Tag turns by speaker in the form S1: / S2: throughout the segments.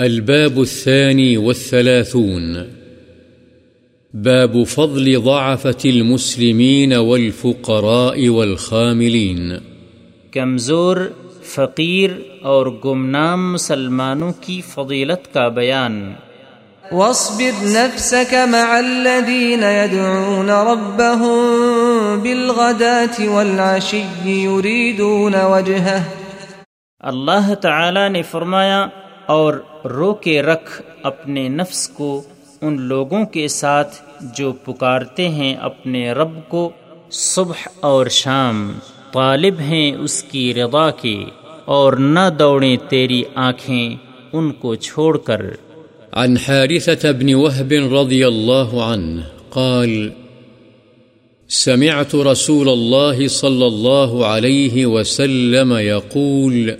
S1: الباب الثاني والثلاثون. باب فضل ضعفة المسلمين والفقراء والخاملين.
S2: کمزور فقیر اور گمنام مسلمانوں کی فضیلت کا بیان۔
S3: واصبر نفسك مع الذين يدعون ربهم بالغداة والعشي يريدون وجهه.
S2: اللہ تعالی نے فرمایا اور رو کے رکھ اپنے نفس کو ان لوگوں کے ساتھ جو پکارتے ہیں اپنے رب کو صبح اور شام۔ طالب ہیں اس کی رضا کے اور نہ دوڑیں تیری آنکھیں ان کو چھوڑ کر۔
S1: عن حارثة بن وهب رضي الله عنه قال، سمعت رسول الله صلى الله عليه وسلم يقول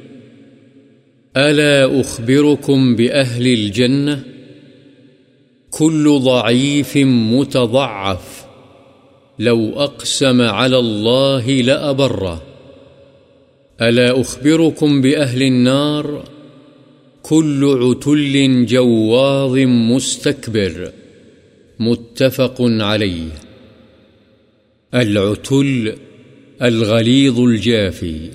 S1: ألا أخبركم بأهل الجنة؟ كل ضعيف متضعف. لو أقسم على الله لأبره. ألا أخبركم بأهل النار؟ كل عتل جواظ مستكبر. متفق عليه. العتل الغليظ الجافي.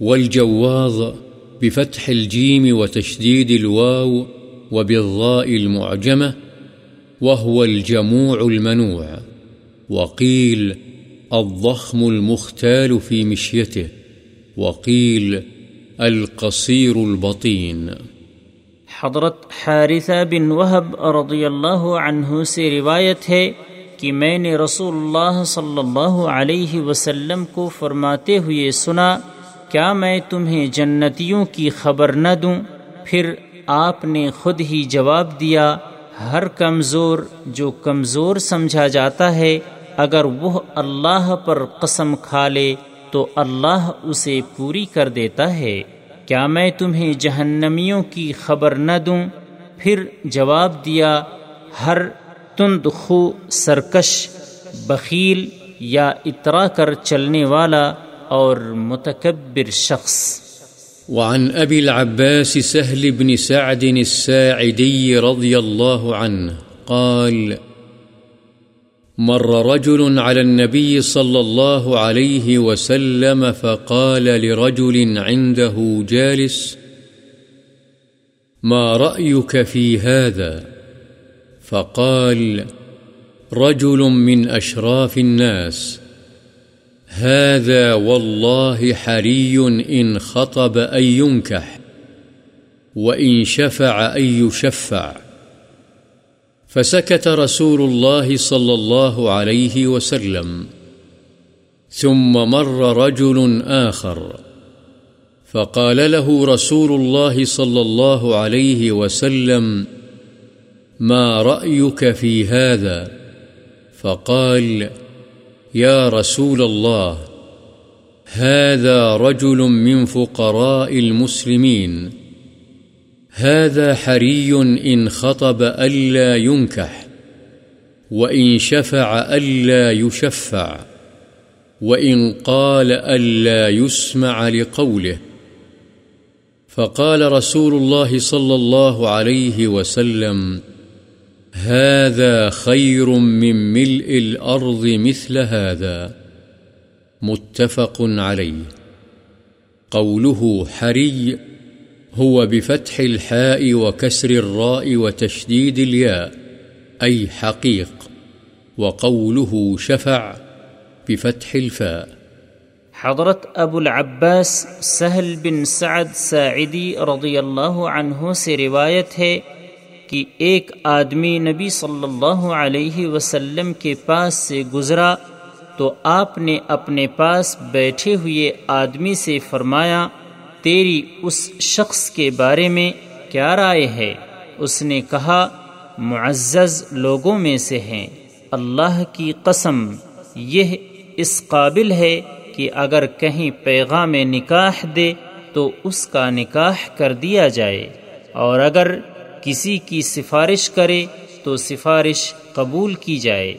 S1: والجواظ بفتح الجيم وتشديد الواو وبالضاء المعجمة وهو الجموع المنوع. وقيل الضخم المختال في مشيته. وقيل القصير البطين.
S2: حضرت حارثہ بن وہب رضی اللہ عنہ سے روایت ہے کہ میں نے رسول اللہ صلی اللہ علیہ وسلم کو فرماتے ہوئے سنا کیا میں تمہیں جنتیوں کی خبر نہ دوں؟ پھر آپ نے خود ہی جواب دیا، ہر کمزور جو کمزور سمجھا جاتا ہے، اگر وہ اللہ پر قسم کھا لے تو اللہ اسے پوری کر دیتا ہے۔ کیا میں تمہیں جہنمیوں کی خبر نہ دوں؟ پھر جواب دیا، ہر تند خو سرکش، بخیل یا اترا کر چلنے والا اور متکبر شخص۔
S1: وعن أبي العباس سهل بن سعد الساعدي رضي الله عنه قال، مر رجل على النبي صلى الله عليه وسلم فقال لرجل عنده جالس، ما رأيك في هذا؟ فقال، رجل من أشراف الناس. هذا والله حري إن خطب أن ينكح، وإن شفع أن يشفع. فسكت رسول الله صلى الله عليه وسلم، ثم مر رجل آخر، فقال له رسول الله صلى الله عليه وسلم، ما رأيك في هذا؟ فقال يا رسول الله، هذا رجل من فقراء المسلمين، هذا حري إن خطب ألا ينكح، وإن شفع ألا يشفع، وإن قال ألا يسمع لقوله. فقال رسول الله صلى الله عليه وسلم هذا خير من ملء الأرض مثل هذا. متفق عليه. قوله حري هو بفتح الحاء وكسر الراء وتشديد الياء، أي حقيق. وقوله شفع بفتح الفاء.
S2: حضرت ابو العباس سہل بن سعد ساعدی رضی اللہ عنہ سے روایت ہے کہ ایک آدمی نبی صلی اللہ علیہ وسلم کے پاس سے گزرا تو آپ نے اپنے پاس بیٹھے ہوئے آدمی سے فرمایا، تیری اس شخص کے بارے میں کیا رائے ہے؟ اس نے کہا، معزز لوگوں میں سے ہیں۔ اللہ کی قسم، یہ اس قابل ہے کہ اگر کہیں پیغام نکاح دے تو اس کا نکاح کر دیا جائے۔ اور اگر کسی کی سفارش کرے تو سفارش قبول کی جائے۔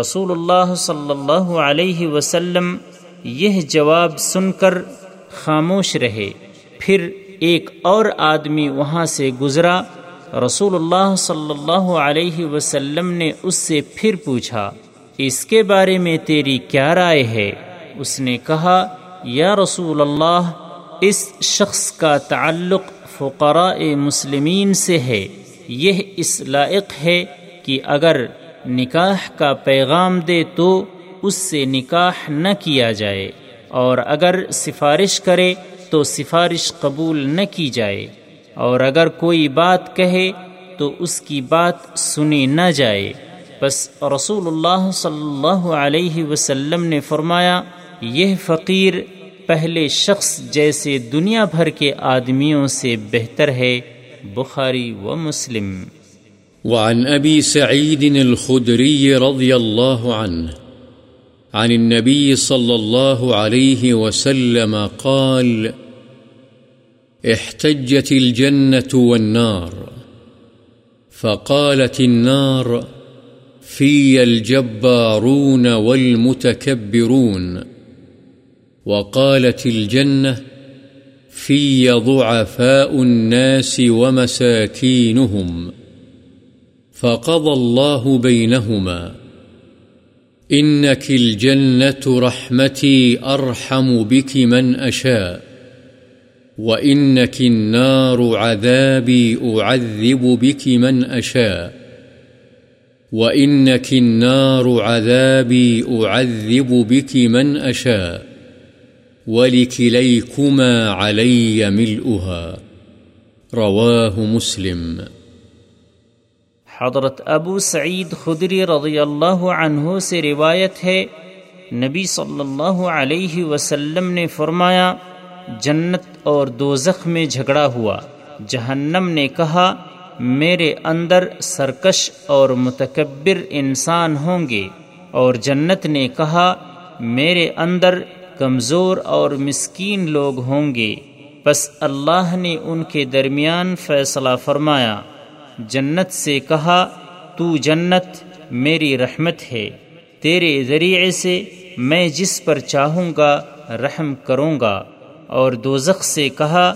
S2: رسول اللہ صلی اللہ علیہ وسلم یہ جواب سن کر خاموش رہے۔ پھر ایک اور آدمی وہاں سے گزرا۔ رسول اللہ صلی اللہ علیہ وسلم نے اس سے پھر پوچھا، اس کے بارے میں تیری کیا رائے ہے؟ اس نے کہا، یا رسول اللہ، اس شخص کا تعلق فقراء مسلمین سے ہے۔ یہ اس لائق ہے کہ اگر نکاح کا پیغام دے تو اس سے نکاح نہ کیا جائے، اور اگر سفارش کرے تو سفارش قبول نہ کی جائے۔ اور اگر کوئی بات کہے تو اس کی بات سنی نہ جائے۔ بس رسول اللہ صلی اللہ علیہ وسلم نے فرمایا، یہ فقیر پہلے شخص جیسے دنیا بھر کے آدمیوں سے بہتر ہے، بخاری و مسلم۔
S1: وعن أبي سعيد الخدري رضي الله عنه عن النبي صلى الله عليه وسلم قال، احتجت الجنة والنار، فقالت النار في الجبارون والمتكبرون وقالت الجنة في ضعفاء الناس ومساكينهم فقضى الله بينهما إنك الجنة رحمتي أرحم بك من أشاء وإنك النار عذابي أعذب بك من أشاء وإنك النار عذابي أعذب بك من أشاء ولكليكما علي ملؤها، رواه مسلم۔
S2: حضرت ابو سعید خدری رضی اللہ عنہ سے روایت ہے، نبی صلی اللہ علیہ وسلم نے فرمایا، جنت اور دوزخ میں جھگڑا ہوا۔ جہنم نے کہا، میرے اندر سرکش اور متکبر انسان ہوں گے۔ اور جنت نے کہا، میرے اندر کمزور اور مسکین لوگ ہوں گے۔ بس اللہ نے ان کے درمیان فیصلہ فرمایا، جنت سے کہا، تو جنت میری رحمت ہے، تیرے ذریعے سے میں جس پر چاہوں گا رحم کروں گا۔ اور دوزخ سے کہا،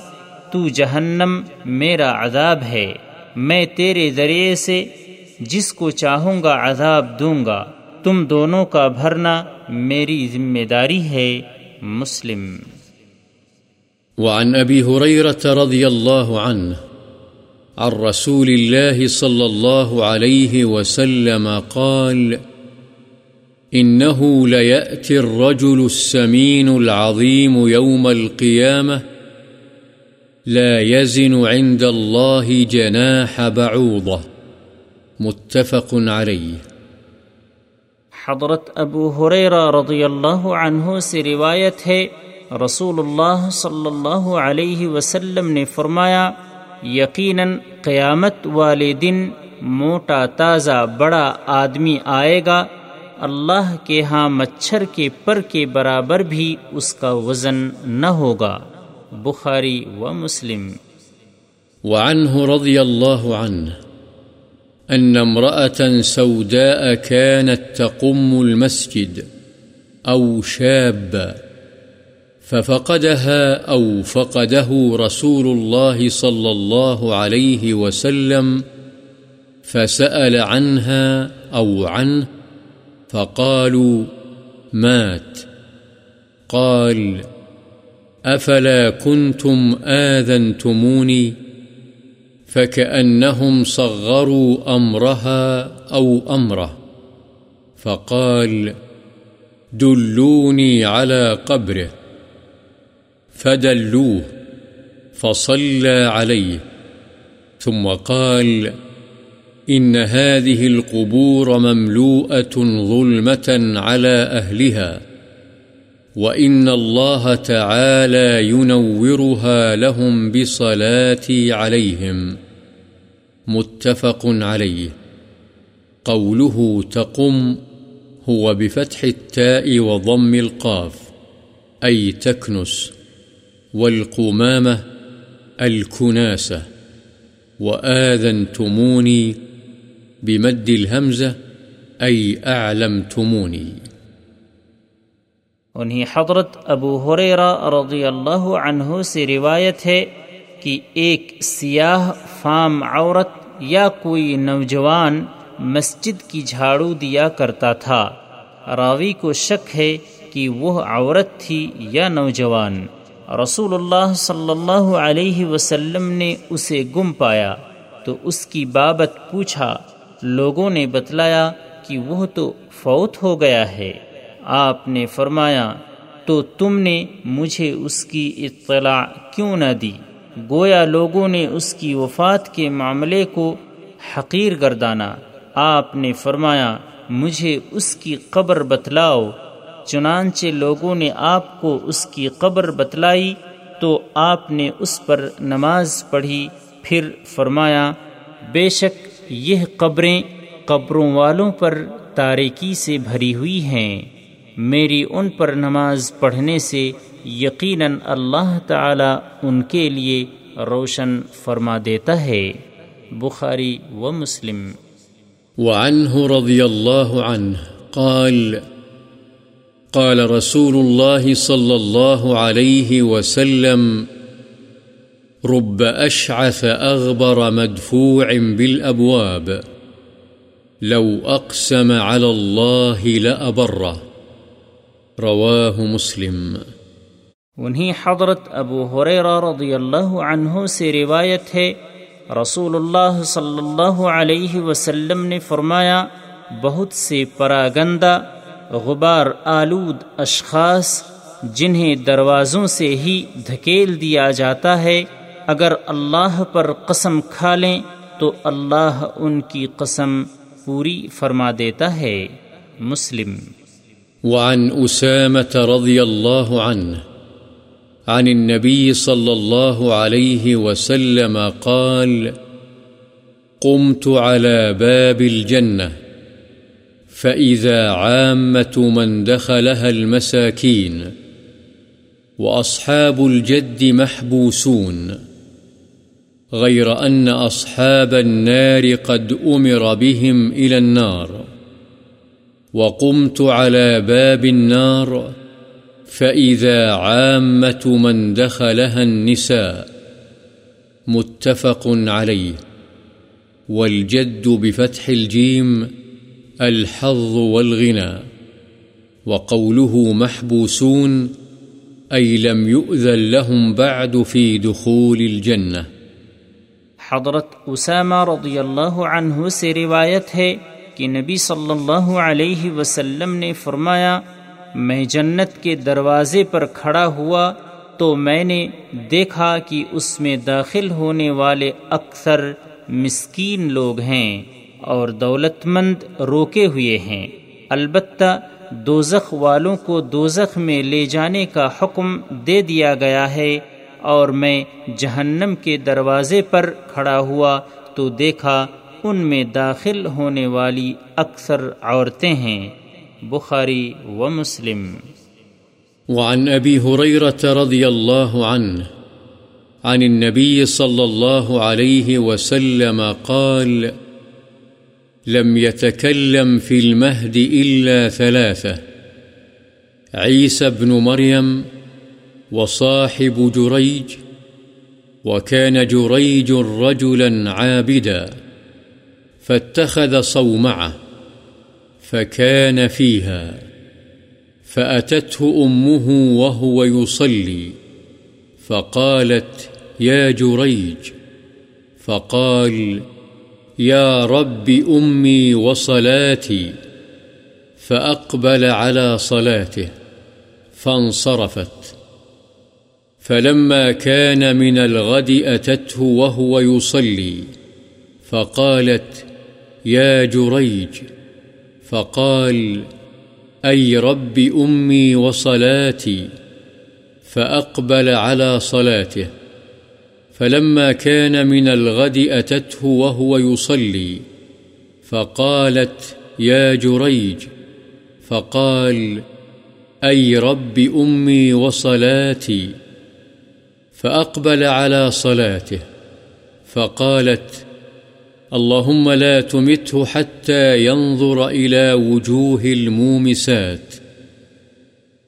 S2: تو جہنم میرا عذاب ہے، میں تیرے ذریعے سے جس کو چاہوں گا عذاب دوں گا۔ تم دونوں کا بھرنا میری ذمہ داری ہے، مسلم۔
S1: وعن أبي هريرة رضي الله عنه عن رسول الله صلى الله عليه وسلم قال إنه ليأتي الرجل السمين العظيم يوم القيامة لا يزن عند الله جناح بعوضة متفق عليه
S2: حضرت ابو حریرہ رضی اللہ عنہ سے روایت ہے رسول اللہ صلی اللہ علیہ وسلم نے فرمایا، یقیناً قیامت والے دن موٹا تازہ بڑا آدمی آئے گا، اللہ کے ہاں مچھر کے پر کے برابر بھی اس کا وزن نہ ہوگا۔ بخاری و مسلم۔
S1: وعنه رضي الله عنه أن امرأة سوداء كانت تقم المسجد أو شاب ففقدها أو فقده رسول الله صلى الله عليه وسلم فسأل عنها أو عنه فقالوا مات. قال أفلا كنتم آذنتموني؟ فكأنهم صغروا أمرها أو أمره فقال، دلوني على قبره فدلوه فصلى عليه ثم قال، إن هذه القبور مملوءة ظلمة على أهلها وإن الله تعالى ينورها لهم بصلاتي عليهم متفق عليه قوله تقم هو بفتح التاء وضم القاف أي تكنس والقمامة الكناسة وآذنتموني بمد الهمزة أي أعلمتموني
S2: انہیں حضرت ابو حریرہ رضی اللہ عنہ سے روایت ہے کہ ایک سیاہ فام عورت یا کوئی نوجوان مسجد کی جھاڑو دیا کرتا تھا۔ راوی کو شک ہے کہ وہ عورت تھی یا نوجوان۔ رسول اللہ صلی اللہ علیہ وسلم نے اسے گم پایا۔ تو اس کی بابت پوچھا۔ لوگوں نے بتلایا کہ وہ تو فوت ہو گیا ہے۔ آپ نے فرمایا، تو تم نے مجھے اس کی اطلاع کیوں نہ دی؟ گویا لوگوں نے اس کی وفات کے معاملے کو حقیر گردانا۔ آپ نے فرمایا، مجھے اس کی قبر بتلاؤ۔ چنانچہ لوگوں نے آپ کو اس کی قبر بتلائی، تو آپ نے اس پر نماز پڑھی۔ پھر فرمایا، بے شک یہ قبریں قبروں والوں پر تاریکی سے بھری ہوئی ہیں۔ میری ان پر نماز پڑھنے سے یقیناً اللہ تعالی ان کے لیے روشن فرما دیتا ہے۔ بخاری و مسلم۔
S1: وعنه رضي الله عنه قال قال رسول الله صلى الله عليه وسلم، رب أشعث أغبر مدفوع بالأبواب لو أقسم على الله لأبره۔ رواه مسلم.
S2: انہیں حضرت ابو حریرہ رضی اللہ عنہ سے روایت ہے رسول اللہ صلی اللہ علیہ وسلم نے فرمایا، بہت سے پراگندہ، غبار آلود اشخاص جنہیں دروازوں سے ہی دھکیل دیا جاتا ہے، اگر اللہ پر قسم کھا لیں تو اللہ ان کی قسم پوری فرما دیتا ہے۔ مسلم
S1: وعن رضی اللہ عنہ عن النبي صلى الله عليه وسلم قال قمت على باب الجنة، فإذا عامة من دخلها المساكين، وأصحاب الجد محبوسون، غير أن أصحاب النار قد أمر بهم إلى النار. وقمت على باب النار، فإذا عامة من دخلها النساء متفق عليه، والجد بفتح الجيم الحظ والغنى، وقوله محبوسون، أي لم يؤذن لهم بعد في دخول الجنة.
S2: حضرت اسامہ رضی اللہ عنہ سے روایت ہے کہ نبی صلی اللہ علیہ وسلم نے فرمایا، میں جنت کے دروازے پر کھڑا ہوا تو میں نے دیکھا کہ اس میں داخل ہونے والے اکثر مسکین لوگ ہیں اور دولت مند روکے ہوئے ہیں۔ البتہ دوزخ والوں کو دوزخ میں لے جانے کا حکم دے دیا گیا ہے اور میں جہنم کے دروازے پر کھڑا ہوا تو دیکھا ان میں داخل ہونے والی اکثر عورتیں ہیں بخاري ومسلم
S1: وعن أبي هريرة رضي الله عنه عن النبي صلى الله عليه وسلم قال، لم يتكلم في المهد إلا ثلاثة عيسى بن مريم وصاحب جريج وكان جريج رجلا عابدا۔ فاتخذ صومعه فكان فيها، فأتته أمه وهو يصلي، فقالت يا جريج فقال يا رب أمي وصلاتي فأقبل على صلاته، فانصرفت. فلما كان من الغد أتته وهو يصلي، فقالت يا جريج، فقال، أي رب أمي وصلاتي؟ فأقبل على صلاته، فلما كان من الغد أتته وهو يصلي، فقالت، يا جريج، فقال، أي رب أمي وصلاتي؟ فأقبل على صلاته، فقالت اللهم لا تمته حتى ينظر إلى وجوه المومسات.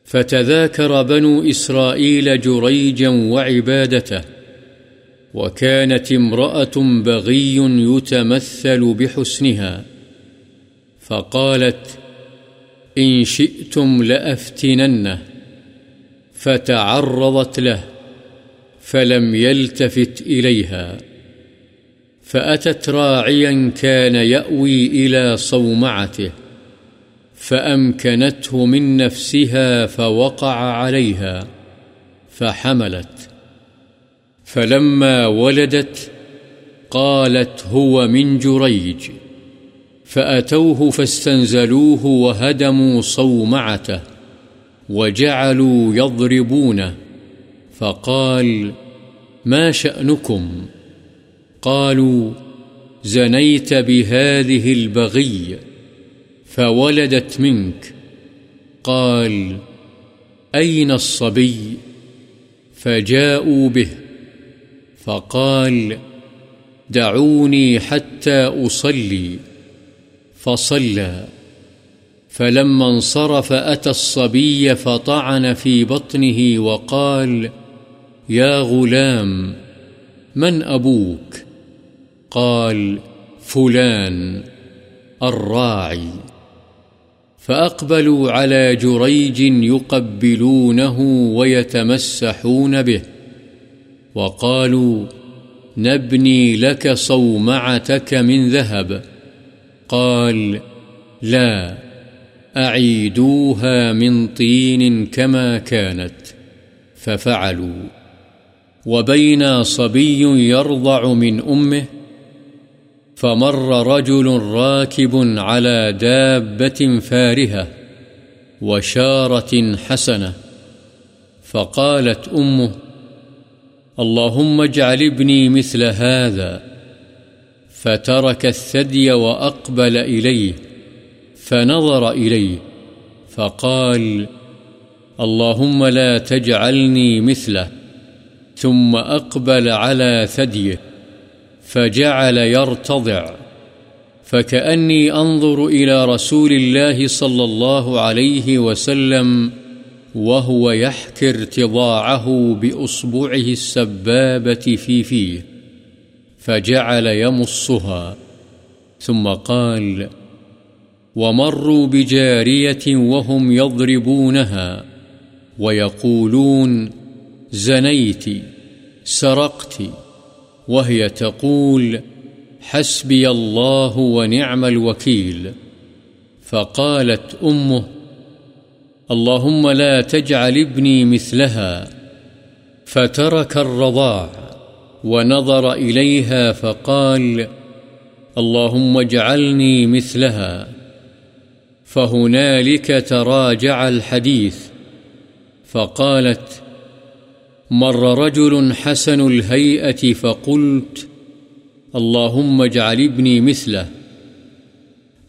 S1: فتذاكر بنو إسرائيل جريجا وعبادته، وكانت امرأة بغي يتمثل بحسنها. فقالت إن شئتم لأفتننه. فتعرضت له، فلم يلتفت إليها. فأتت راعيا كان يأوي إلى صومعته، فأمكنته من نفسها فوقع عليها، فحملت. فلما ولدت قالت هو من جريج، فأتوه فاستنزلوه وهدموا صومعته، وجعلوا يضربونه، فقال ما شأنكم؟ قالوا زنيت بهذه البغي فولدت منك. قال أين الصبي؟ فجاءوا به. فقال دعوني حتى أصلي. فصلى. فلما انصرف أتى الصبي فطعن في بطنه وقال يا غلام، من أبوك؟ قال، فلان الراعي. فأقبلوا على جريج يقبلونه ويتمسحون به. وقالوا، نبني لك صومعتك من ذهب. قال، لا، أعيدوها من طين كما كانت. ففعلوا. وبين صبي يرضع من أمه فمر رجل راكب على دابة فارهة وشارة حسنة فقالت أمه، اللهم اجعل ابني مثل هذا، فترك الثدي وأقبل إليه، فنظر إليه، فقال، اللهم لا تجعلني مثله، ثم أقبل على ثديه. فجعل يرتضع. فكأني أنظر إلى رسول الله صلى الله عليه وسلم وهو يحكي ارتضاعه بأصبعه السبابة في فيه. فجعل يمصها. ثم قال ومروا بجارية وهم يضربونها ويقولون زنيت، سرقت. وهي تقول حسبي الله ونعم الوكيل. فقالت أمه اللهم لا تجعل ابني مثلها. فترك الرضاع ونظر إليها فقال اللهم اجعلني مثلها. فهنالك تراجع الحديث. فقالت مر رجل حسن الهيئة فقلت، اللهم اجعل ابني مثله.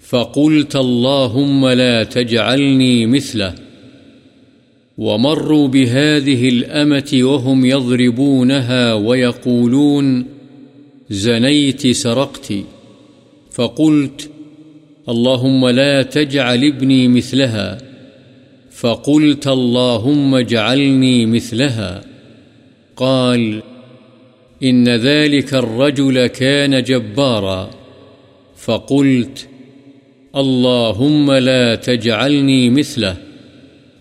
S1: فقلت، اللهم لا تجعلني مثله. ومروا بهذه الأمة وهم يضربونها ويقولون، زنيت سرقت. فقلت، اللهم لا تجعل ابني مثلها. فقلت، اللهم اجعلني مثلها. قال، إن ذلك الرجل كان جبارا. فقلت، اللهم لا تجعلني مثله،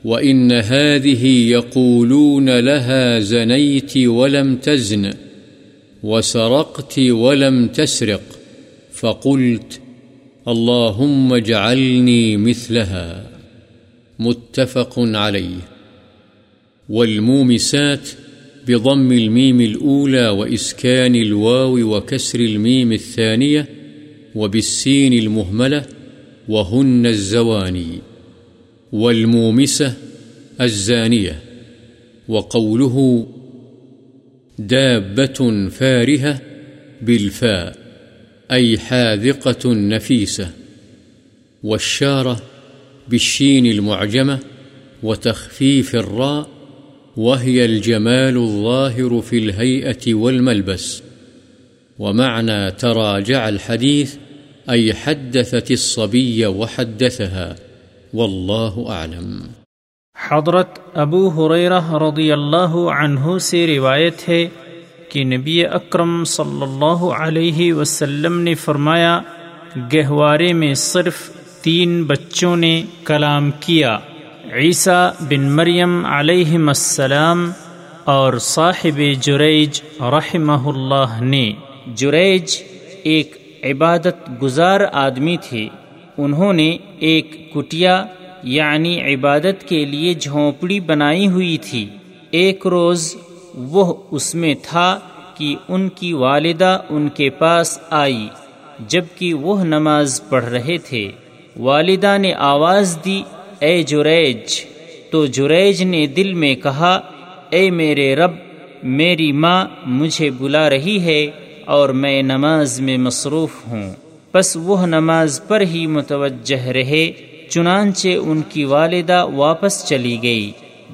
S1: وإن هذه يقولون لها زنيت ولم تزن، وسرقت ولم تسرق. فقلت، اللهم اجعلني مثلها. متفق عليه. والمومسات بضم الميم الأولى وإسكان الواو وكسر الميم الثانية وبالسين المهملة وهن الزواني والمومسة الزانية وقوله دابة فارهة بالفاء أي حاذقة نفيسة والشارة بالشين المعجمة وتخفيف الراء وهي الجمال الظاهر في الهيئة والملبس. ومعنى تراجع الحديث، أي حدثت الصبي وحدثها. والله أعلم.
S2: حضرت ابو حریرہ رضی اللہ عنہ سے روایت ہے کہ نبی اکرم صلی اللہ علیہ وسلم نے فرمایا، گہوارے میں صرف تین بچوں نے کلام کیا۔ عیسیٰ بن مریم علیہ السلام اور صاحب جریج رحمہ اللہ نے۔ جریج ایک عبادت گزار آدمی تھے۔ انہوں نے ایک کٹیا یعنی عبادت کے لیے جھونپڑی بنائی ہوئی تھی۔ ایک روز وہ اس میں تھا کہ ان کی والدہ ان کے پاس آئی جبکہ وہ نماز پڑھ رہے تھے۔ والدہ نے آواز دی اے جریج، تو جریج نے دل میں کہا، اے میرے رب، میری ماں مجھے بلا رہی ہے اور میں نماز میں مصروف ہوں۔ بس وہ نماز پر ہی متوجہ رہے، چنانچہ ان کی والدہ واپس چلی گئی۔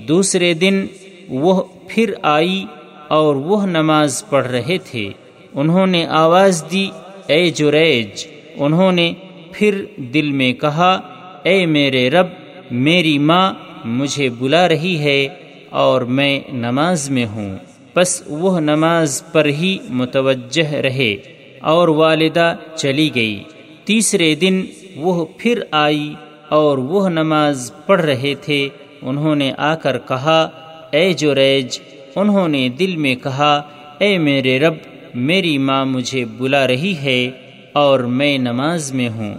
S2: دوسرے دن وہ پھر آئی اور وہ نماز پڑھ رہے تھے۔ انہوں نے آواز دی، اے جریج۔ انہوں نے پھر دل میں کہا، اے میرے رب میری ماں مجھے بلا رہی ہے اور میں نماز میں ہوں۔ بس وہ نماز پر ہی متوجہ رہے اور والدہ چلی گئی۔ تیسرے دن وہ پھر آئی اور وہ نماز پڑھ رہے تھے۔ انہوں نے آ کر کہا، اے جو ریج انہوں نے دل میں کہا، اے میرے رب، میری ماں مجھے بلا رہی ہے اور میں نماز میں ہوں۔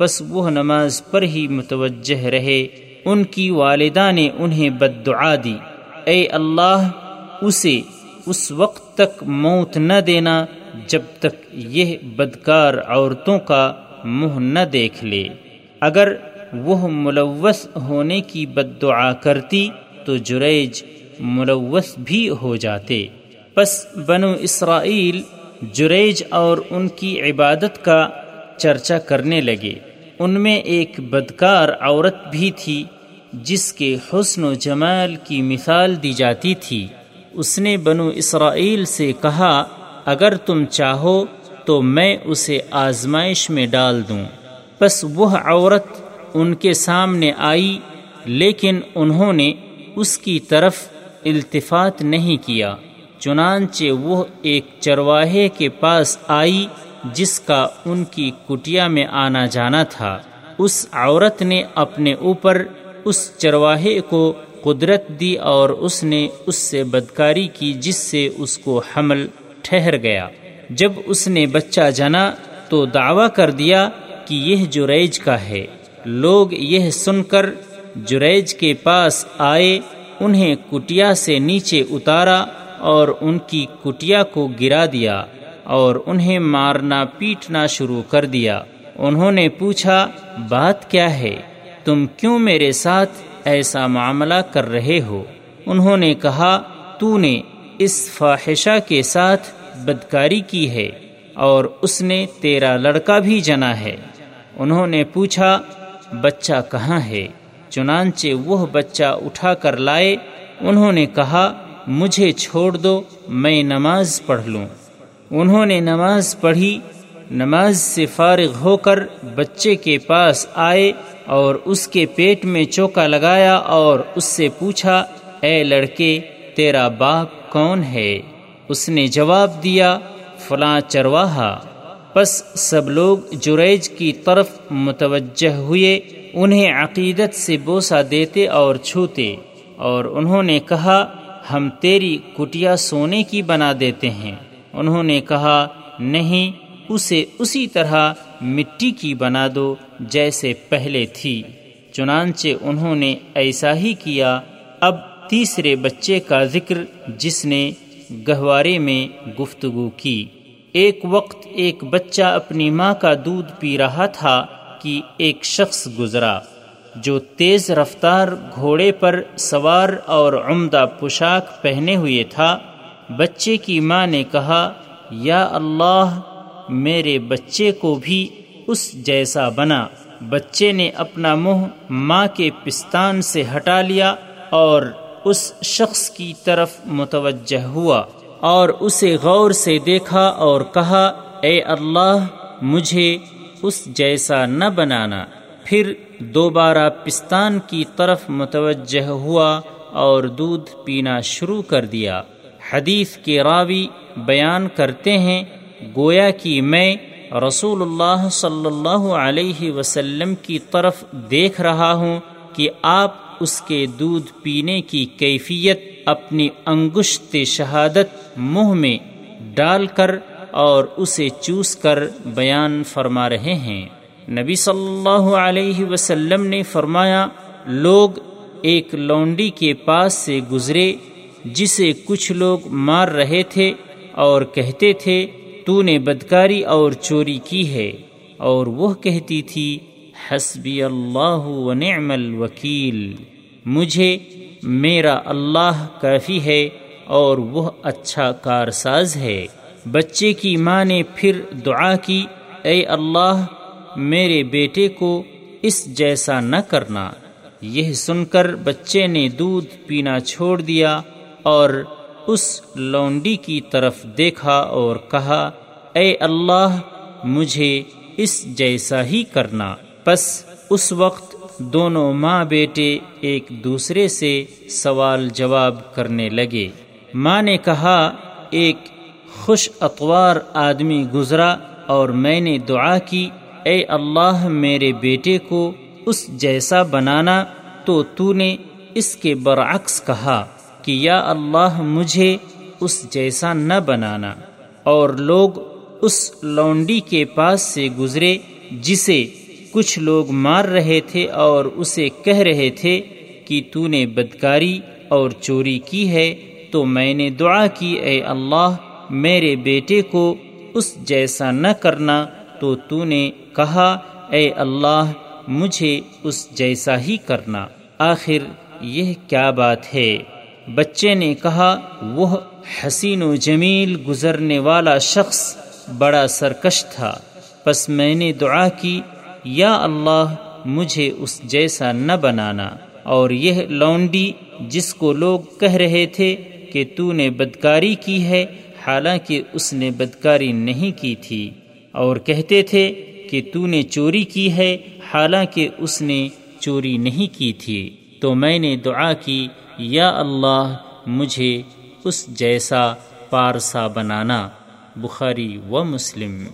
S2: بس وہ نماز پر ہی متوجہ رہے۔ ان کی والدہ نے انہیں بد دعا دی۔ اے اللہ، اسے اس وقت تک موت نہ دینا جب تک یہ بدکار عورتوں کا منہ نہ دیکھ لے۔ اگر وہ ملوث ہونے کی بد دعا کرتی تو جریج ملوث بھی ہو جاتے۔ پس بنو اسرائیل جریج اور ان کی عبادت کا چرچا کرنے لگے۔ ان میں ایک بدکار عورت بھی تھی، جس کے حسن و جمال کی مثال دی جاتی تھی۔ اس نے بنو اسرائیل سے کہا، اگر تم چاہو تو میں اسے آزمائش میں ڈال دوں۔ بس وہ عورت ان کے سامنے آئی، لیکن انہوں نے اس کی طرف التفات نہیں کیا۔ چنانچہ وہ ایک چرواہے کے پاس آئی جس کا ان کی کٹیا میں آنا جانا تھا، اس عورت نے اپنے اوپر اس چرواہے کو قدرت دی اور اس نے اس سے بدکاری کی، جس سے اس کو حمل ٹھہر گیا۔ جب اس نے بچہ جنا تو دعویٰ کر دیا کہ یہ جریج کا ہے۔ لوگ یہ سن کر جریج کے پاس آئے، انہیں کٹیا سے نیچے اتارا اور ان کی کٹیا کو گرا دیا۔ اور انہیں مارنا پیٹنا شروع کر دیا۔ انہوں نے پوچھا، بات کیا ہے؟ تم کیوں میرے ساتھ ایسا معاملہ کر رہے ہو؟ انہوں نے کہا تو نے اس فاحشہ کے ساتھ بدکاری کی ہے اور اس نے تیرا لڑکا بھی جنا ہے۔ انہوں نے پوچھا، بچہ کہاں ہے؟ چنانچہ وہ بچہ اٹھا کر لائے۔ انہوں نے کہا، مجھے چھوڑ دو، میں نماز پڑھ لوں۔ انہوں نے نماز پڑھی، نماز سے فارغ ہو کر بچے کے پاس آئے اور اس کے پیٹ میں چوکا لگایا اور اس سے پوچھا، اے لڑکے، تیرا باپ کون ہے؟ اس نے جواب دیا، فلاں چرواہا. پس سب لوگ جریج کی طرف متوجہ ہوئے، انہیں عقیدت سے بوسہ دیتے اور چھوتے اور انہوں نے کہا، ہم تیری کٹیا سونے کی بنا دیتے ہیں۔ انہوں نے کہا، نہیں، اسے اسی طرح مٹی کی بنا دو جیسے پہلے تھی۔ چنانچہ انہوں نے ایسا ہی کیا۔ اب تیسرے بچے کا ذکر جس نے گہوارے میں گفتگو کی۔ ایک وقت ایک بچہ اپنی ماں کا دودھ پی رہا تھا کہ ایک شخص گزرا، جو تیز رفتار گھوڑے پر سوار اور عمدہ پوشاک پہنے ہوئے تھا۔ بچے کی ماں نے کہا، یا اللہ، میرے بچے کو بھی اس جیسا بنا۔ بچے نے اپنا منہ ماں کے پستان سے ہٹا لیا اور اس شخص کی طرف متوجہ ہوا اور اسے غور سے دیکھا اور کہا، اے اللہ، مجھے اس جیسا نہ بنانا۔ پھر دوبارہ پستان کی طرف متوجہ ہوا اور دودھ پینا شروع کر دیا۔ حدیث کے راوی بیان کرتے ہیں، گویا کہ میں رسول اللہ صلی اللہ علیہ وسلم کی طرف دیکھ رہا ہوں کہ آپ اس کے دودھ پینے کی کیفیت اپنی انگشت شہادت منہ میں ڈال کر اور اسے چوس کر بیان فرما رہے ہیں۔ نبی صلی اللہ علیہ وسلم نے فرمایا، لوگ ایک لونڈی کے پاس سے گزرے جسے کچھ لوگ مار رہے تھے اور کہتے تھے، تو نے بدکاری اور چوری کی ہے اور وہ کہتی تھی، حسبی اللہ و نعم الوکیل مجھے میرا اللہ کافی ہے اور وہ اچھا کارساز ہے۔ بچے کی ماں نے پھر دعا کی، اے اللہ، میرے بیٹے کو اس جیسا نہ کرنا یہ سن کر بچے نے دودھ پینا چھوڑ دیا اور اس لونڈی کی طرف دیکھا اور کہا، اے اللہ، مجھے اس جیسا ہی کرنا۔ پس اس وقت دونوں ماں بیٹے ایک دوسرے سے سوال جواب کرنے لگے۔ ماں نے کہا، ایک خوش اطوار آدمی گزرا اور میں نے دعا کی، اے اللہ، میرے بیٹے کو اس جیسا بنانا تو تو نے اس کے برعکس کہا۔ کہ یا اللہ مجھے اس جیسا نہ بنانا اور لوگ اس لونڈی کے پاس سے گزرے جسے کچھ لوگ مار رہے تھے اور اسے کہہ رہے تھے کہ تو نے بدکاری اور چوری کی ہے، تو میں نے دعا کی، اے اللہ، میرے بیٹے کو اس جیسا نہ کرنا، تو تو نے کہا، اے اللہ، مجھے اس جیسا ہی کرنا۔ آخر یہ کیا بات ہے؟ بچے نے کہا، وہ حسین و جمیل گزرنے والا شخص بڑا سرکش تھا۔ پس میں نے دعا کی، یا اللہ، مجھے اس جیسا نہ بنانا۔ اور یہ لونڈی جس کو لوگ کہہ رہے تھے کہ تو نے بدکاری کی ہے، حالانکہ اس نے بدکاری نہیں کی تھی۔ اور کہتے تھے کہ تو نے چوری کی ہے، حالانکہ اس نے چوری نہیں کی تھی۔ تو میں نے دعا کی یا اللہ مجھے اس جیسا پارسا بنانا بخاری و مسلم۔